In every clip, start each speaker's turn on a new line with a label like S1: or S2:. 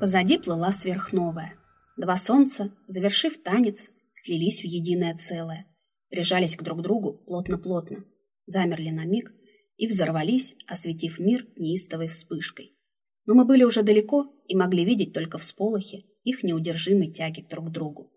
S1: Позади плыла сверхновая. Два солнца, завершив танец, слились в единое целое, прижались к друг другу плотно-плотно, замерли на миг и взорвались, осветив мир неистовой вспышкой. Но мы были уже далеко и могли видеть только всполохи их неудержимой тяги друг к другу.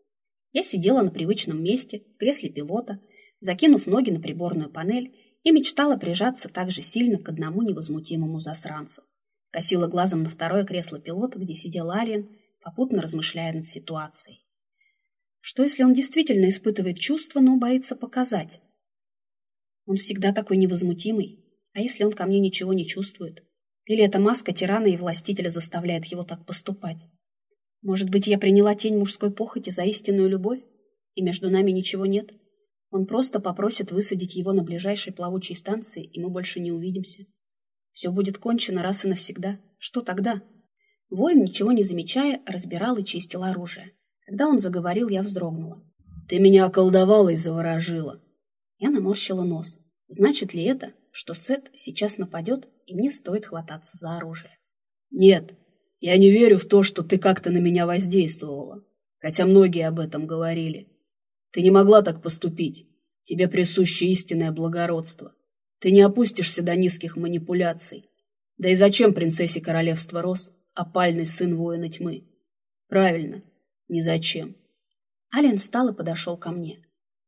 S1: Я сидела на привычном месте, в кресле пилота, закинув ноги на приборную панель и мечтала прижаться так же сильно к одному невозмутимому засранцу. Косила глазом на второе кресло пилота, где сидел Ариен, попутно размышляя над ситуацией. Что, если он действительно испытывает чувства, но боится показать? Он всегда такой невозмутимый. А если он ко мне ничего не чувствует? Или эта маска тирана и властителя заставляет его так поступать? Может быть, я приняла тень мужской похоти за истинную любовь, и между нами ничего нет? Он просто попросит высадить его на ближайшей плавучей станции, и мы больше не увидимся. Все будет кончено раз и навсегда. Что тогда? Воин, ничего не замечая, разбирал и чистил оружие. Когда он заговорил, я вздрогнула. «Ты меня околдовала и заворожила». Я наморщила нос. Значит ли это, что Сет сейчас нападет, и мне стоит хвататься за оружие? «Нет, я не верю в то, что ты как-то на меня воздействовала, хотя многие об этом говорили. Ты не могла так поступить. Тебе присуще истинное благородство. Ты не опустишься до низких манипуляций. Да и зачем принцессе королевства Рос опальный сын воина тьмы? Правильно, ни зачем. Ален встал и подошел ко мне.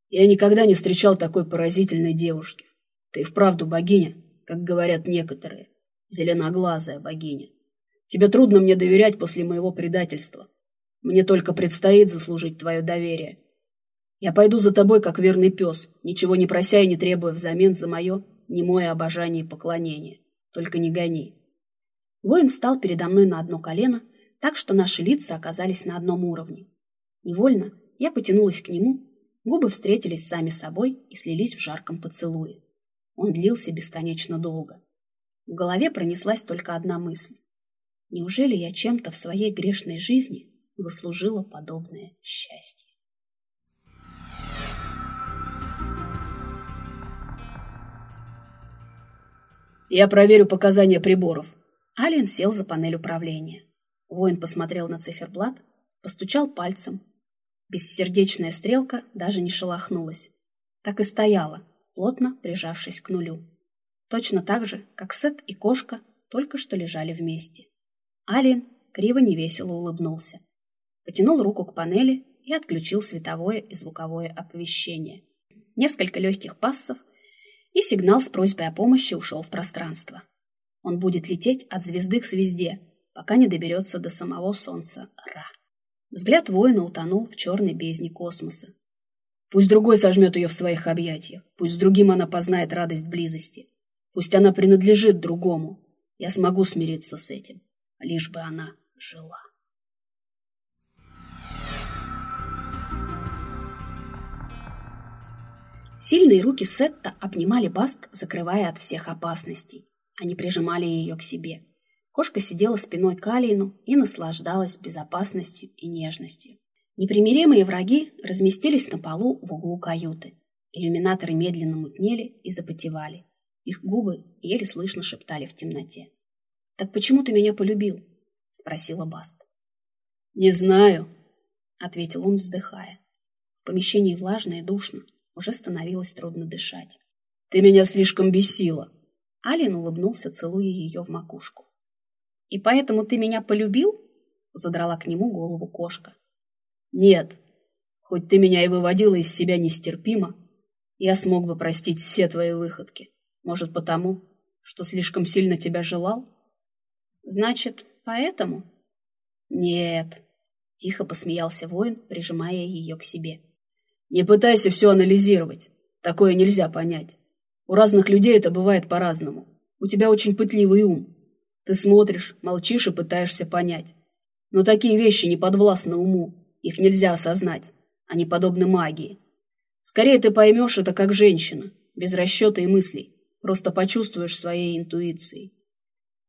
S1: Я никогда не встречал такой поразительной девушки. Ты вправду богиня, как говорят некоторые. Зеленоглазая богиня. Тебе трудно мне доверять после моего предательства. Мне только предстоит заслужить твое доверие. Я пойду за тобой, как верный пес, ничего не прося и не требуя взамен за мое немое обожание и поклонение. Только не гони. Воин встал передо мной на одно колено, так что наши лица оказались на одном уровне. Невольно я потянулась к нему, губы встретились сами собой и слились в жарком поцелуе. Он длился бесконечно долго. В голове пронеслась только одна мысль. Неужели я чем-то в своей грешной жизни заслужила подобное счастье? Я проверю показания приборов. Ален сел за панель управления. Воин посмотрел на циферблат, постучал пальцем. Бессердечная стрелка даже не шелохнулась. Так и стояла, плотно прижавшись к нулю. Точно так же, как Сет и кошка только что лежали вместе. Алиен криво невесело улыбнулся. Потянул руку к панели и отключил световое и звуковое оповещение. Несколько легких пассов, и сигнал с просьбой о помощи ушел в пространство. Он будет лететь от звезды к звезде, пока не доберется до самого Солнца Ра. Взгляд воина утонул в черной бездне космоса. Пусть другой сожмет ее в своих объятиях, пусть с другим она познает радость близости, пусть она принадлежит другому. Я смогу смириться с этим лишь бы она жила. Сильные руки Сетта обнимали Баст, закрывая от всех опасностей. Они прижимали ее к себе. Кошка сидела спиной к Алиину и наслаждалась безопасностью и нежностью. Непримиримые враги разместились на полу в углу каюты. Иллюминаторы медленно мутнели и запотевали. Их губы еле слышно шептали в темноте. «Так почему ты меня полюбил?» — спросила Баст. «Не знаю», — ответил он, вздыхая. В помещении влажно и душно, уже становилось трудно дышать. «Ты меня слишком бесила!» Ален улыбнулся, целуя ее в макушку. «И поэтому ты меня полюбил?» — задрала к нему голову кошка. «Нет, хоть ты меня и выводила из себя нестерпимо, я смог бы простить все твои выходки. Может, потому, что слишком сильно тебя желал?» Значит, поэтому? Нет, тихо посмеялся воин, прижимая ее к себе. Не пытайся все анализировать. Такое нельзя понять. У разных людей это бывает по-разному. У тебя очень пытливый ум. Ты смотришь, молчишь и пытаешься понять. Но такие вещи не подвластны уму. Их нельзя осознать. Они подобны магии. Скорее ты поймешь это как женщина, без расчета и мыслей. Просто почувствуешь своей интуицией.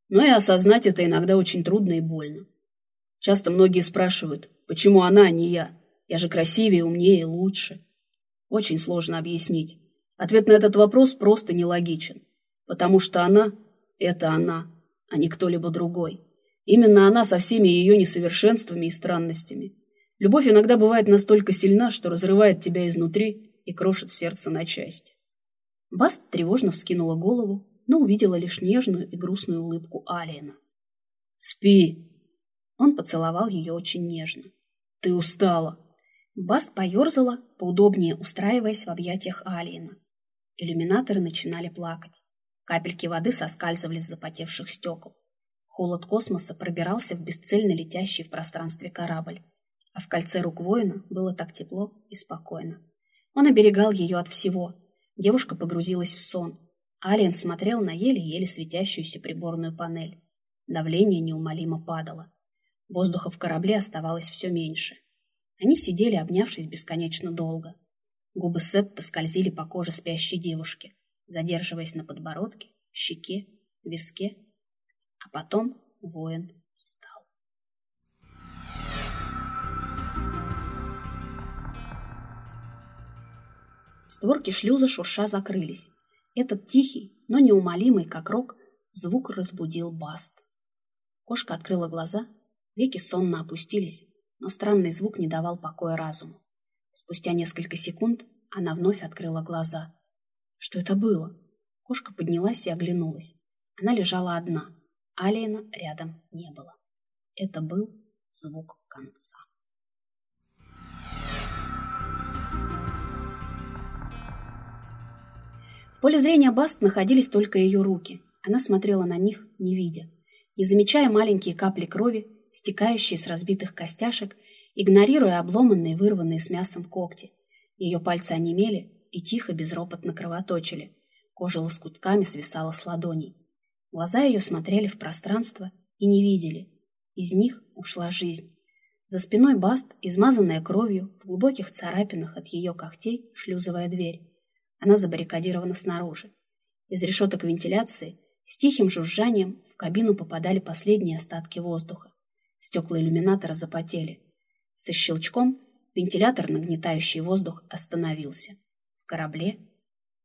S1: Но и осознать это иногда очень трудно и больно. Часто многие спрашивают, почему она, а не я? Я же красивее, умнее лучше. Очень сложно объяснить. Ответ на этот вопрос просто нелогичен. Потому что она – это она, а не кто-либо другой.
S2: Именно она со всеми ее несовершенствами и странностями. Любовь иногда бывает настолько сильна, что разрывает тебя изнутри и крошит сердце на части.
S1: Баст тревожно вскинула голову, но увидела лишь нежную и грустную улыбку Алиена.
S2: «Спи!»
S1: Он поцеловал ее очень нежно.
S2: «Ты устала!»
S1: Баст поерзала, поудобнее устраиваясь в объятиях Алиена. Иллюминаторы начинали плакать. Капельки воды соскальзывали с запотевших стекол. Холод космоса пробирался в бесцельно летящий в пространстве корабль. А в кольце рук воина было так тепло и спокойно. Он оберегал ее от всего. Девушка погрузилась в сон. Алиен смотрел на еле-еле светящуюся приборную панель. Давление неумолимо падало. Воздуха в корабле оставалось все меньше. Они сидели, обнявшись бесконечно долго. Губы Сетта скользили по коже спящей девушки, задерживаясь на подбородке, щеке, виске. А потом воин встал. Створки шлюза шурша закрылись. Этот тихий, но неумолимый, как рок, звук разбудил Баст. Кошка открыла глаза, веки сонно опустились, но странный звук не давал покоя разуму. Спустя несколько секунд она вновь открыла глаза. Что это было? Кошка поднялась и оглянулась. Она лежала одна. Алиена рядом не было. Это был звук конца. В поле зрения Баст находились только ее руки. Она смотрела на них, не видя, не замечая маленькие капли крови, стекающие с разбитых костяшек игнорируя обломанные, вырванные с мясом когти. Ее пальцы онемели и тихо, безропотно кровоточили. Кожа лоскутками свисала с ладоней. Глаза ее смотрели в пространство и не видели. Из них ушла жизнь. За спиной Баст, измазанная кровью, в глубоких царапинах от ее когтей, шлюзовая дверь. Она забаррикадирована снаружи. Из решеток вентиляции с тихим жужжанием в кабину попадали последние остатки воздуха. Стекла иллюминатора запотели. Со щелчком вентилятор, нагнетающий воздух, остановился. В корабле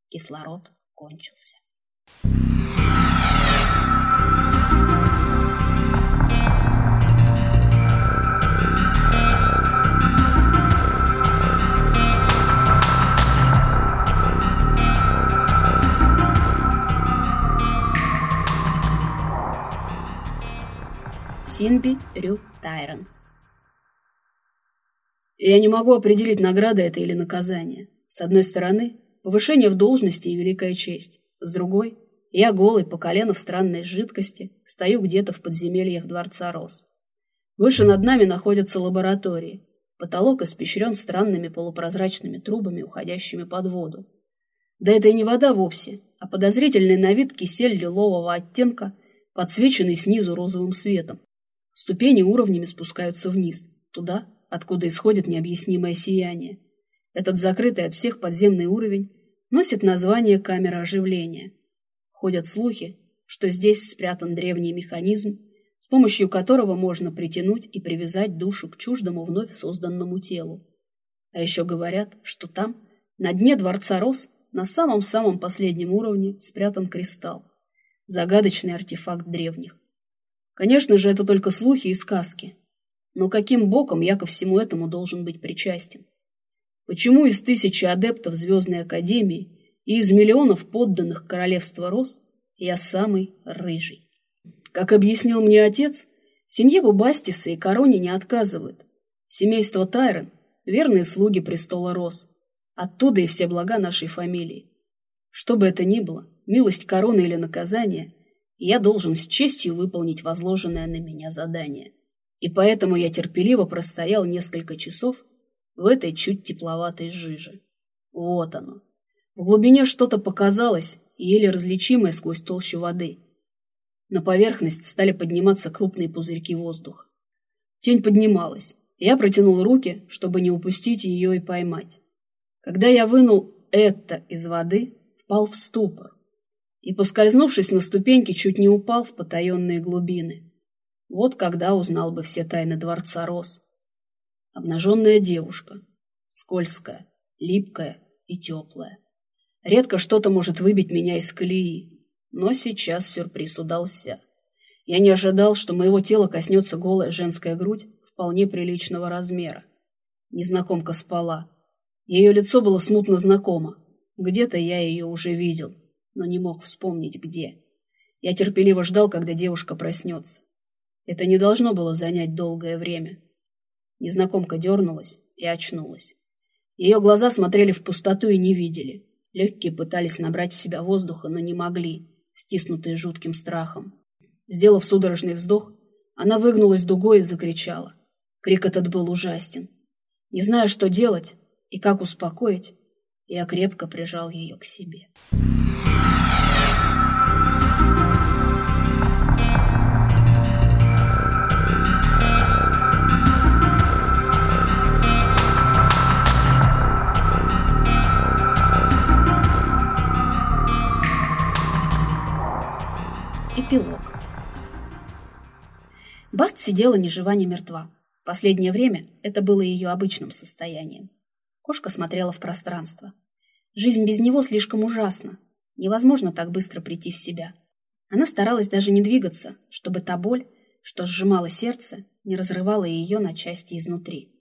S1: кислород кончился. Синби Рю Тайрон
S2: я не могу определить, награда это или наказание. С одной стороны, повышение в должности и великая честь. С другой, я голый, по колено в странной жидкости, стою где-то в подземельях Дворца Рос. Выше над нами находятся лаборатории. Потолок испещрен странными полупрозрачными трубами, уходящими под воду. Да это и не вода вовсе, а подозрительный на вид кисель лилового оттенка, подсвеченный снизу розовым светом. Ступени уровнями спускаются вниз, туда, откуда исходит необъяснимое сияние. Этот закрытый от всех подземный уровень носит название камера оживления. Ходят слухи, что здесь спрятан древний механизм, с помощью которого можно притянуть и привязать душу к чуждому вновь созданному телу. А еще говорят, что там, на дне Дворца Рос, на самом-самом последнем уровне, спрятан кристалл, загадочный артефакт древних. Конечно же, это только слухи и сказки, но каким боком я ко всему этому должен быть причастен? Почему из тысячи адептов Звездной Академии и из миллионов подданных Королевства Рос я самый рыжий? Как объяснил мне отец, семье Бубастиса и Короне не отказывают. Семейство Тайрон – верные слуги престола Рос. Оттуда и все блага нашей фамилии. Что бы это ни было, милость короны или наказание, я должен с честью выполнить возложенное на меня задание. И поэтому я терпеливо простоял несколько часов в этой чуть тепловатой жиже. Вот оно. В глубине что-то показалось, еле различимое сквозь толщу воды. На поверхность стали подниматься крупные пузырьки воздуха. Тень поднималась. Я протянул руки, чтобы не упустить ее и поймать. Когда я вынул это из воды, впал в ступор и, поскользнувшись на ступеньки, чуть не упал в потаенные глубины. Вот когда узнал бы все тайны дворца Рос. Обнаженная девушка, скользкая, липкая и теплая. Редко что-то может выбить меня из колеи, но сейчас сюрприз удался. Я не ожидал, что моего тела коснется голая женская грудь вполне приличного размера. Незнакомка спала. Ее лицо было смутно знакомо. Где-то я ее уже видел, но не мог вспомнить, где. Я терпеливо ждал, когда девушка проснется. Это не должно было занять долгое время. Незнакомка дернулась и очнулась. Ее глаза смотрели в пустоту и не видели. Легкие пытались набрать в себя воздуха, но не могли, стиснутые жутким страхом. Сделав судорожный вздох, она выгнулась дугой и закричала. Крик этот был ужасен. Не зная, что делать и как успокоить, я крепко прижал ее к себе.
S1: Баст сидела ни жива, ни мертва. В последнее время это было ее обычным состоянием. Кошка смотрела в пространство. Жизнь без него слишком ужасна. Невозможно так быстро прийти в себя. Она старалась даже не двигаться, чтобы та боль, что сжимала сердце, не разрывала ее на части изнутри.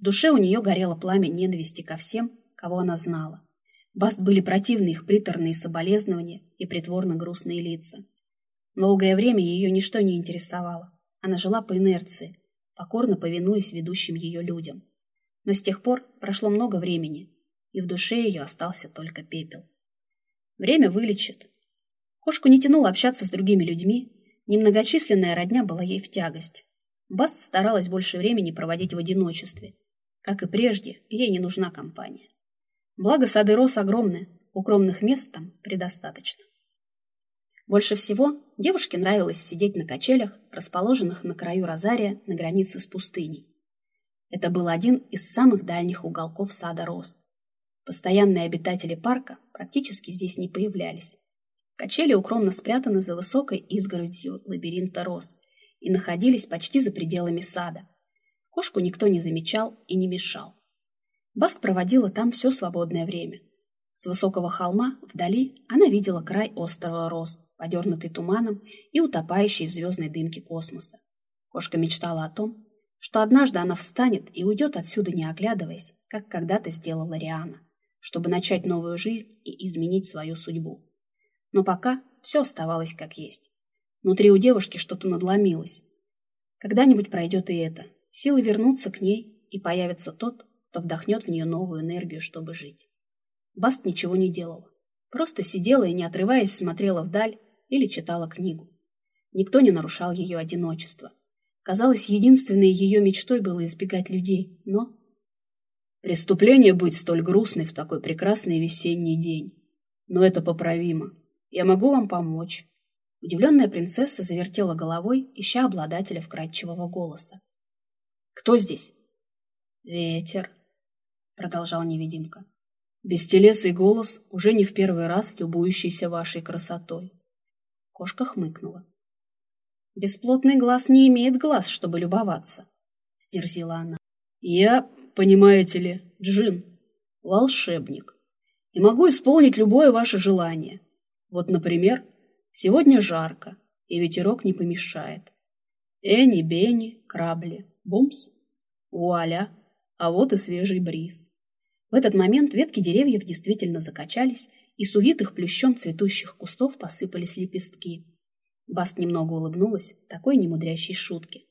S1: В душе у нее горело пламя ненависти ко всем, кого она знала. Баст были противны их приторные соболезнования и притворно грустные лица. Долгое время ее ничто не интересовало. Она жила по инерции, покорно повинуясь ведущим ее людям. Но с тех пор прошло много времени, и в душе ее остался только пепел. Время вылечит. Кошку не тянуло общаться с другими людьми, немногочисленная родня была ей в тягость. Баст старалась больше времени проводить в одиночестве. Как и прежде, ей не нужна компания. Благо сады рос огромны, укромных мест там предостаточно. Больше всего девушке нравилось сидеть на качелях, расположенных на краю розария на границе с пустыней. Это был один из самых дальних уголков сада роз. Постоянные обитатели парка практически здесь не появлялись. Качели укромно спрятаны за высокой изгородью лабиринта роз и находились почти за пределами сада. Кошку никто не замечал и не мешал. Баст проводила там все свободное время. С высокого холма, вдали, она видела край острова роз, подернутый туманом и утопающий в звездной дымке космоса. Кошка мечтала о том, что однажды она встанет и уйдет отсюда, не оглядываясь, как когда-то сделала Риана, чтобы начать новую жизнь и изменить свою судьбу. Но пока все оставалось как есть. Внутри у девушки что-то надломилось. Когда-нибудь пройдет и это. Силы вернутся к ней, и появится тот, кто вдохнет в нее новую энергию, чтобы жить. Баст ничего не делала. Просто сидела и, не отрываясь, смотрела вдаль, или читала книгу. Никто не нарушал ее одиночество. Казалось, единственной ее мечтой было избегать людей, но... Преступление быть столь грустной в такой прекрасный весенний день. Но это поправимо. Я могу вам помочь. Удивленная принцесса завертела головой, ища обладателя вкрадчивого голоса. «Кто здесь?» «Ветер», — продолжал невидимка. «Бестелесый голос, уже не в первый раз любующийся вашей красотой. Кошка хмыкнула. «Бесплотный глаз не имеет глаз, чтобы любоваться», — сдерзила она. «Я, понимаете ли, джин, волшебник, и могу исполнить любое ваше желание. Вот, например, сегодня жарко, и ветерок не помешает. Эни, Бенни, крабли, бумс, вуаля, а вот и свежий бриз». В этот момент ветки деревьев действительно закачались, и с увитых плющом цветущих кустов посыпались лепестки. Баст немного улыбнулась такой немудрящей шутке.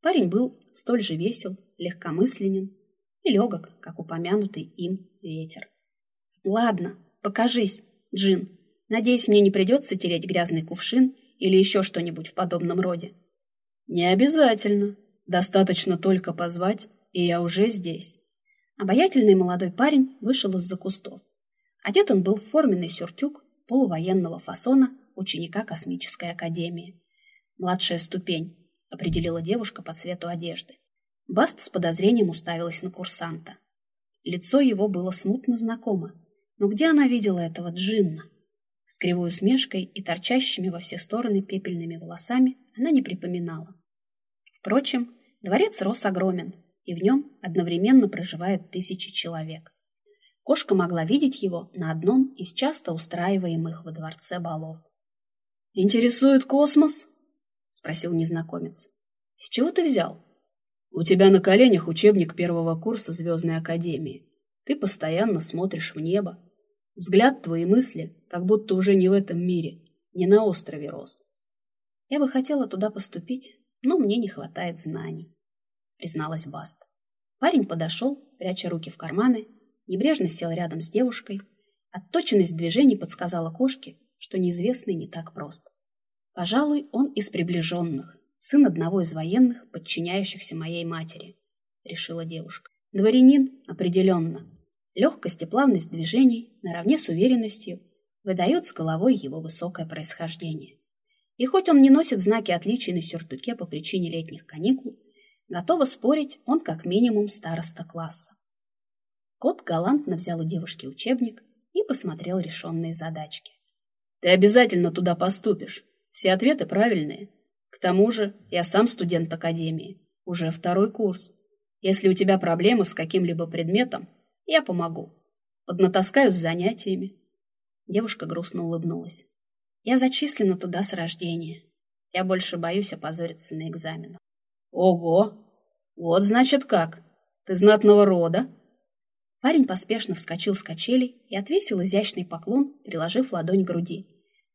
S1: Парень был столь же весел, легкомысленен и легок, как упомянутый им ветер. «Ладно, покажись, Джин. Надеюсь, мне не придется тереть грязный кувшин или еще что-нибудь в подобном роде». «Не обязательно. Достаточно только позвать, и я уже здесь». Обаятельный молодой парень вышел из-за кустов. Одет он был в форменный сюртюк полувоенного фасона ученика космической академии. «Младшая ступень», — определила девушка по цвету одежды. Баст с подозрением уставилась на курсанта. Лицо его было смутно знакомо. Но где она видела этого джинна? С кривой усмешкой и торчащими во все стороны пепельными волосами она не припоминала. Впрочем, дворец рос огромен, и в нем одновременно проживают тысячи человек. Кошка могла видеть его на одном из часто устраиваемых во дворце балов. «Интересует космос?» — спросил незнакомец. «С чего ты взял?»
S2: «У тебя на коленях учебник первого курса Звездной Академии. Ты постоянно смотришь в небо. Взгляд твои мысли, как будто уже не в этом мире, не на острове рос».
S1: «Я бы хотела туда поступить, но мне не хватает знаний», — призналась Баст. Парень подошел, пряча руки в карманы, небрежно сел рядом с девушкой. Отточенность движений подсказала кошке, что неизвестный не так прост. Пожалуй, он из приближенных, сын одного из военных, подчиняющихся моей матери, решила девушка. Дворянин, определенно. Легкость и плавность движений, наравне с уверенностью, выдают с головой его высокое происхождение. И хоть он не носит знаки отличий на сюртуке по причине летних каникул, готова спорить, он как минимум староста класса. Кот галантно взял у девушки учебник и посмотрел решенные задачки.
S2: «Ты обязательно туда поступишь. Все ответы правильные. К тому же я сам студент академии, уже второй курс. Если у тебя проблемы с каким-либо предметом, я помогу. Поднатаскаю с занятиями.
S1: Девушка грустно улыбнулась. Я зачислена туда с рождения. Я больше боюсь опозориться на экзаменах.
S2: Ого! Вот значит как. Ты знатного рода?
S1: Парень поспешно вскочил с качелей и отвесил изящный поклон, приложив ладонь к груди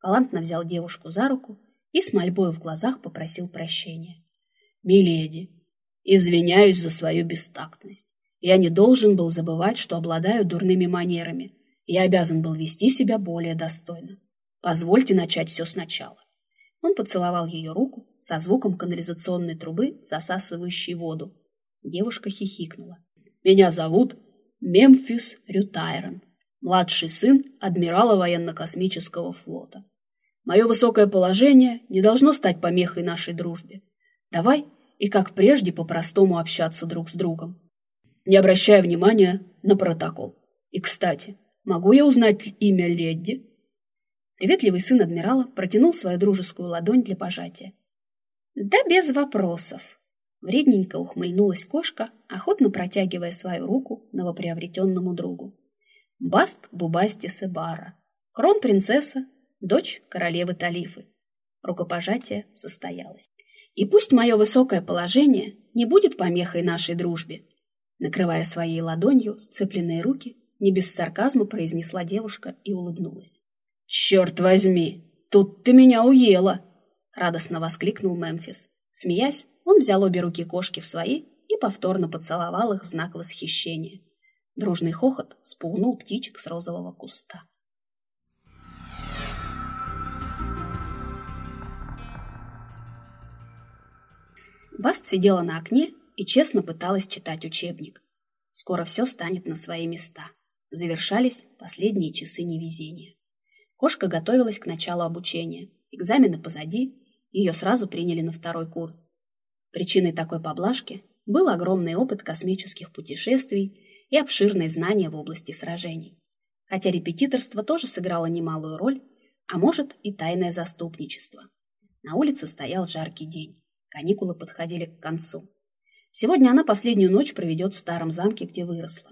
S1: галантно взял девушку за руку и с мольбой в глазах попросил прощения.
S2: «Миледи, извиняюсь за свою бестактность. Я не должен был забывать, что обладаю дурными манерами. Я обязан был вести себя более достойно. Позвольте начать все сначала».
S1: Он поцеловал ее руку со звуком канализационной трубы, засасывающей воду. Девушка хихикнула.
S2: «Меня зовут Мемфис Рютайрон, младший сын адмирала военно-космического флота. Мое высокое положение не должно стать помехой нашей дружбе. Давай и, как прежде, по-простому общаться друг с другом, не обращая внимания на протокол. И, кстати, могу я узнать имя леди?»
S1: Приветливый сын адмирала протянул свою дружескую ладонь для пожатия. «Да без вопросов!» Вредненько ухмыльнулась кошка, охотно протягивая свою руку новоприобретенному другу. Баст Бубастис Эбара, крон-принцесса дочь королевы Талифы. Рукопожатие состоялось. И пусть мое высокое положение не будет помехой нашей дружбе, накрывая своей ладонью сцепленные руки, не без сарказма произнесла девушка и улыбнулась.
S2: «Черт возьми, тут ты меня уела!»
S1: радостно воскликнул Мемфис. Смеясь, он взял обе руки кошки в свои и повторно поцеловал их в знак восхищения. Дружный хохот спугнул птичек с розового куста. Баст сидела на окне и честно пыталась читать учебник. Скоро все станет на свои места. Завершались последние часы невезения. Кошка готовилась к началу обучения. Экзамены позади, ее сразу приняли на второй курс. Причиной такой поблажки был огромный опыт космических путешествий и обширные знания в области сражений. Хотя репетиторство тоже сыграло немалую роль, а может и тайное заступничество. На улице стоял жаркий день. Каникулы подходили к концу. Сегодня она последнюю ночь проведет в старом замке, где выросла.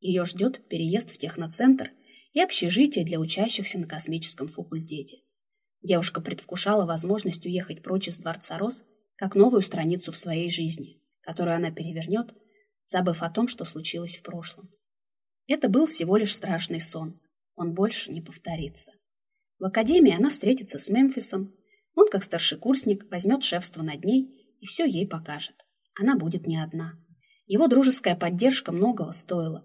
S1: Ее ждет переезд в техноцентр и общежитие для учащихся на космическом факультете. Девушка предвкушала возможность уехать прочь из Дворца Рос как новую страницу в своей жизни, которую она перевернет, забыв о том, что случилось в прошлом. Это был всего лишь страшный сон. Он больше не повторится. В академии она встретится с Мемфисом, он, как старшекурсник, возьмет шефство над ней и все ей покажет. Она будет не одна. Его дружеская поддержка многого стоила.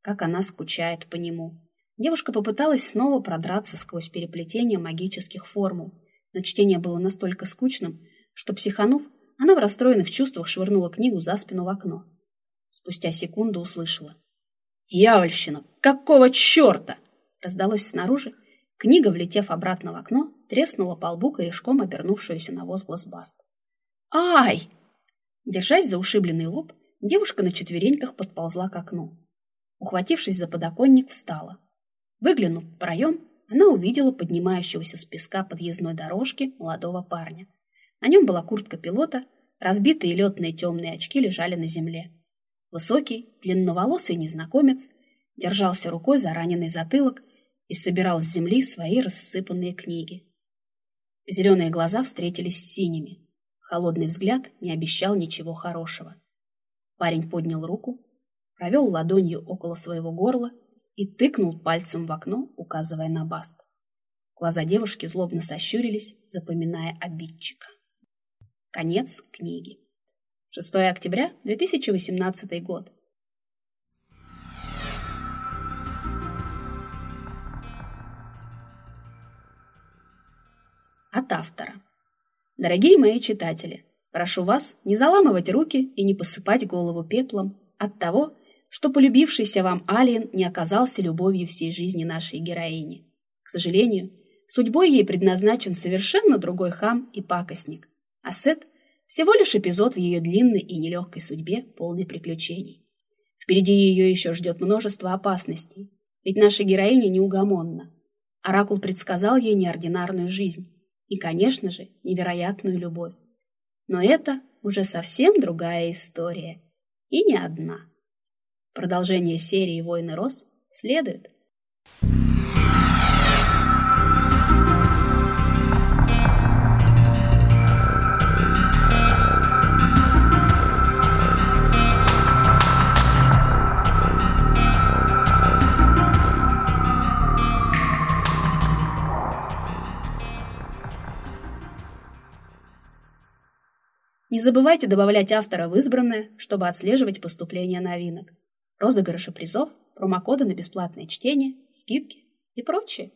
S1: Как она скучает по нему. Девушка попыталась снова продраться сквозь переплетение магических формул, но чтение было настолько скучным, что, психанув, она в расстроенных чувствах швырнула книгу за спину в окно. Спустя секунду услышала. «Дьявольщина! Какого черта?» раздалось снаружи, Книга, влетев обратно в окно, треснула по лбу корешком обернувшуюся на возглас Баст. «Ай!» Держась за ушибленный лоб, девушка на четвереньках подползла к окну. Ухватившись за подоконник, встала. Выглянув в проем, она увидела поднимающегося с песка подъездной дорожки молодого парня. На нем была куртка пилота, разбитые летные темные очки лежали на земле. Высокий, длинноволосый незнакомец держался рукой за раненый затылок и собирал с земли свои рассыпанные книги. Зеленые глаза встретились с синими, Холодный взгляд не обещал ничего хорошего. Парень поднял руку, провел ладонью около своего горла и тыкнул пальцем в окно, указывая на Баст. Глаза девушки злобно сощурились, запоминая обидчика. Конец книги. 6 октября 2018 год. От автора. Дорогие мои читатели, прошу вас не заламывать руки и не посыпать голову пеплом от того, что полюбившийся вам Алиен не оказался любовью всей жизни нашей героини. К сожалению, судьбой ей предназначен совершенно другой хам и пакостник, а Сет – всего лишь эпизод в ее длинной и нелегкой судьбе, полной приключений. Впереди ее еще ждет множество опасностей, ведь наша героиня неугомонна. Оракул предсказал ей неординарную жизнь, и, конечно же, невероятную любовь. Но это уже совсем другая история. И не одна. Продолжение серии «Войны Рос» следует. Не забывайте добавлять автора в избранное, чтобы отслеживать поступление новинок, розыгрыши призов, промокоды на бесплатное чтение, скидки и прочее.